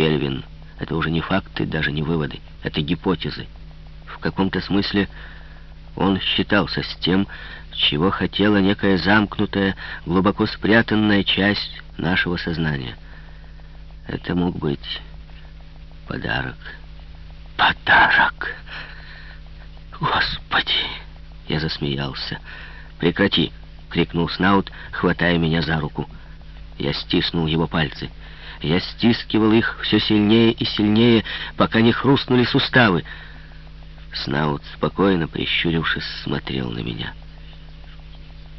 Кельвин, это уже не факты, даже не выводы. Это гипотезы. В каком-то смысле он считался с тем, чего хотела некая замкнутая, глубоко спрятанная часть нашего сознания. Это мог быть подарок. Подарок! Господи! Я засмеялся. «Прекрати!» — крикнул Снаут, хватая меня за руку. Я стиснул его пальцы. Я стискивал их все сильнее и сильнее, пока не хрустнули суставы. Снаут, спокойно прищурившись, смотрел на меня.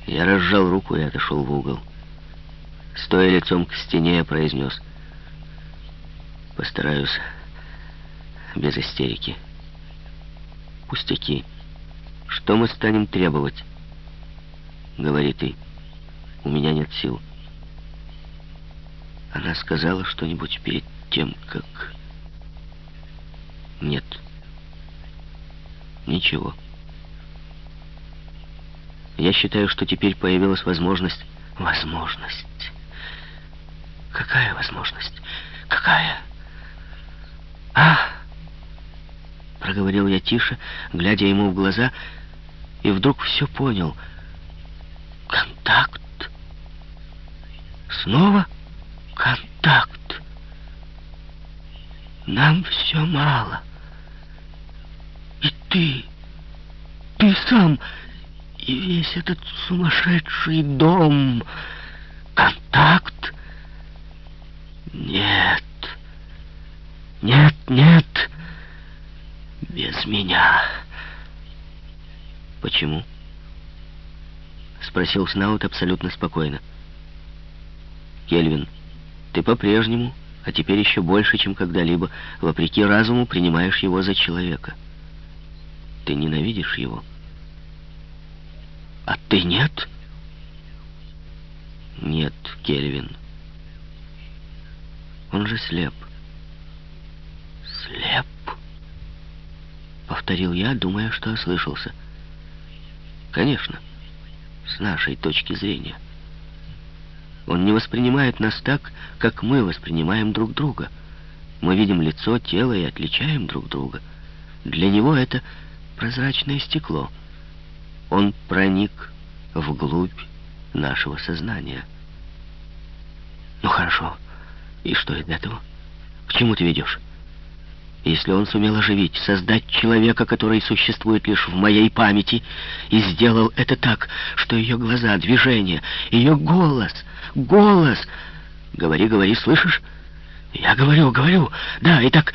Я разжал руку и отошел в угол. Стоя лицом к стене, я произнес. Постараюсь без истерики. Пустяки. Что мы станем требовать? Говори ты. У меня нет сил. Она сказала что-нибудь перед тем, как... Нет. Ничего. Я считаю, что теперь появилась возможность... Возможность. Какая возможность? Какая? А! Проговорил я тише, глядя ему в глаза, и вдруг все понял. Контакт. Снова контакт. Нам все мало. И ты, ты сам и весь этот сумасшедший дом. Контакт? Нет. Нет, нет. Без меня. Почему? Спросил Снаут абсолютно спокойно. Кельвин, ты по-прежнему, а теперь еще больше, чем когда-либо, вопреки разуму, принимаешь его за человека. Ты ненавидишь его. А ты нет? Нет, Кельвин. Он же слеп. Слеп? Повторил я, думая, что ослышался. Конечно, с нашей точки зрения. Он не воспринимает нас так, как мы воспринимаем друг друга. Мы видим лицо, тело и отличаем друг друга. Для него это прозрачное стекло — он проник вглубь нашего сознания. Ну хорошо. И что из этого? К чему ты ведешь? Если он сумел оживить, создать человека, который существует лишь в моей памяти, и сделал это так, что ее глаза, движения, ее голос, голос... Говори, говори, слышишь? Я говорю, говорю. Да, и так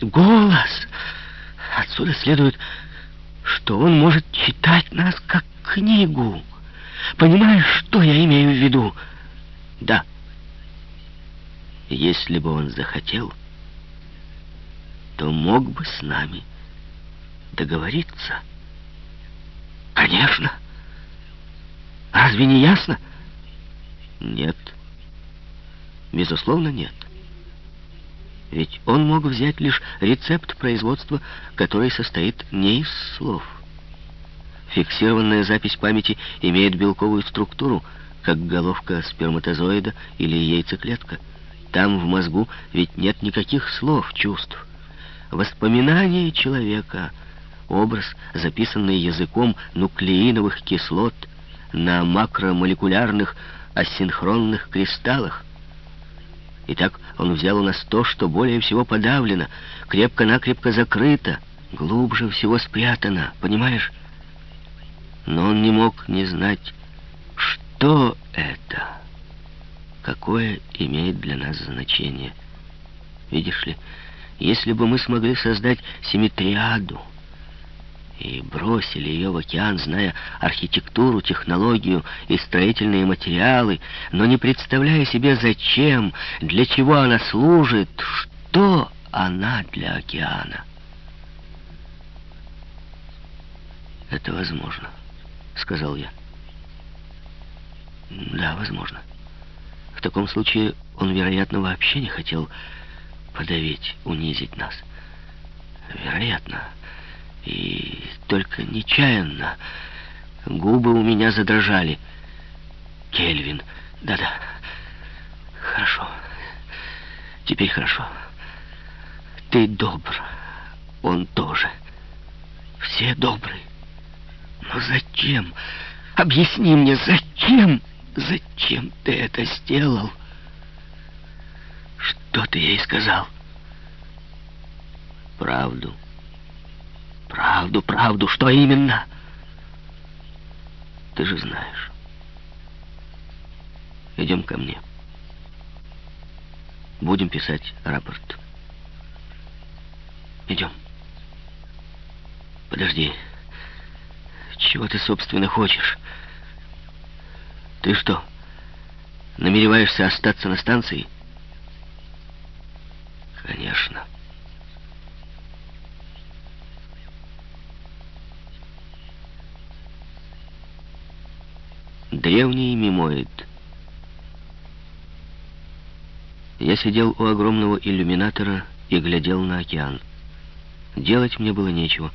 голос. Отсюда следует что он может читать нас как книгу. Понимаешь, что я имею в виду? Да. Если бы он захотел, то мог бы с нами договориться. Конечно. Разве не ясно? Нет. Безусловно, нет. Ведь он мог взять лишь рецепт производства, который состоит не из слов. Фиксированная запись памяти имеет белковую структуру, как головка сперматозоида или яйцеклетка. Там, в мозгу, ведь нет никаких слов, чувств. Воспоминание человека, образ, записанный языком нуклеиновых кислот на макромолекулярных асинхронных кристаллах, Итак, он взял у нас то, что более всего подавлено, крепко-накрепко закрыто, глубже всего спрятано, понимаешь? Но он не мог не знать, что это, какое имеет для нас значение. Видишь ли, если бы мы смогли создать симметриаду, и бросили ее в океан, зная архитектуру, технологию и строительные материалы, но не представляя себе, зачем, для чего она служит, что она для океана. «Это возможно», — сказал я. «Да, возможно. В таком случае он, вероятно, вообще не хотел подавить, унизить нас. Вероятно». И только нечаянно губы у меня задрожали. Кельвин, да-да, хорошо. Теперь хорошо. Ты добр, он тоже. Все добры. Но зачем? Объясни мне, зачем? Зачем ты это сделал? Что ты ей сказал? Правду. Правду, правду. Что именно? Ты же знаешь. Идем ко мне. Будем писать рапорт. Идем. Подожди. Чего ты, собственно, хочешь? Ты что, намереваешься остаться на станции? Конечно. Древний мимоид. Я сидел у огромного иллюминатора и глядел на океан. Делать мне было нечего.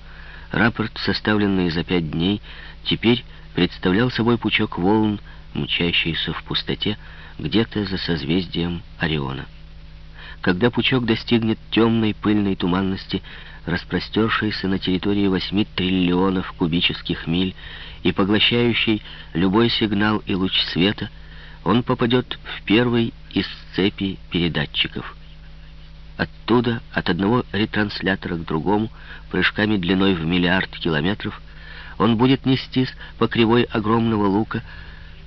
Рапорт, составленный за пять дней, теперь представлял собой пучок волн, мчащийся в пустоте, где-то за созвездием Ориона. Когда пучок достигнет темной пыльной туманности, распростершейся на территории 8 триллионов кубических миль и поглощающей любой сигнал и луч света, он попадет в первый из цепи передатчиков. Оттуда, от одного ретранслятора к другому, прыжками длиной в миллиард километров, он будет нестись по кривой огромного лука,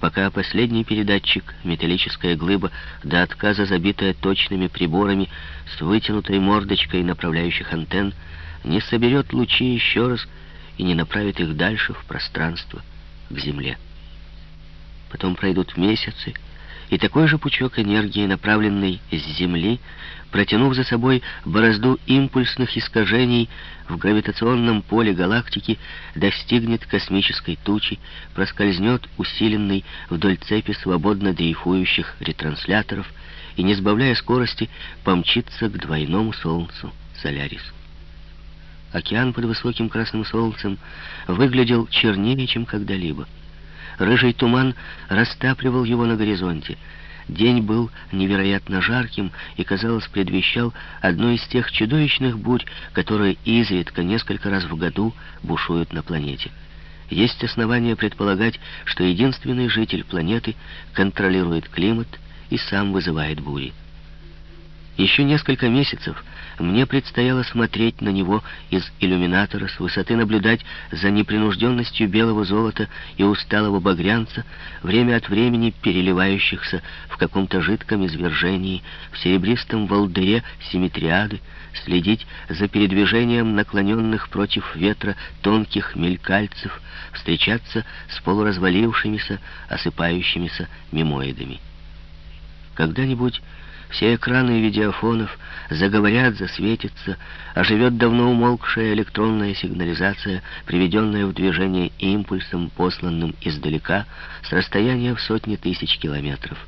пока последний передатчик, металлическая глыба, до отказа забитая точными приборами с вытянутой мордочкой направляющих антенн, не соберет лучи еще раз и не направит их дальше в пространство, к Земле. Потом пройдут месяцы, и такой же пучок энергии, направленный с Земли, протянув за собой борозду импульсных искажений в гравитационном поле галактики, достигнет космической тучи, проскользнет усиленный вдоль цепи свободно дрейфующих ретрансляторов и, не сбавляя скорости, помчится к двойному Солнцу Солярис. Океан под высоким красным солнцем выглядел чернее, чем когда-либо. Рыжий туман растапливал его на горизонте. День был невероятно жарким и, казалось, предвещал одну из тех чудовищных бурь, которые изредка несколько раз в году бушуют на планете. Есть основания предполагать, что единственный житель планеты контролирует климат и сам вызывает бури. Еще несколько месяцев мне предстояло смотреть на него из иллюминатора, с высоты наблюдать за непринужденностью белого золота и усталого багрянца, время от времени переливающихся в каком-то жидком извержении, в серебристом волдыре симметриады, следить за передвижением наклоненных против ветра тонких мелькальцев, встречаться с полуразвалившимися, осыпающимися мимоидами. Когда-нибудь все экраны видеофонов заговорят, засветятся, оживет давно умолкшая электронная сигнализация, приведенная в движение импульсом, посланным издалека, с расстояния в сотни тысяч километров.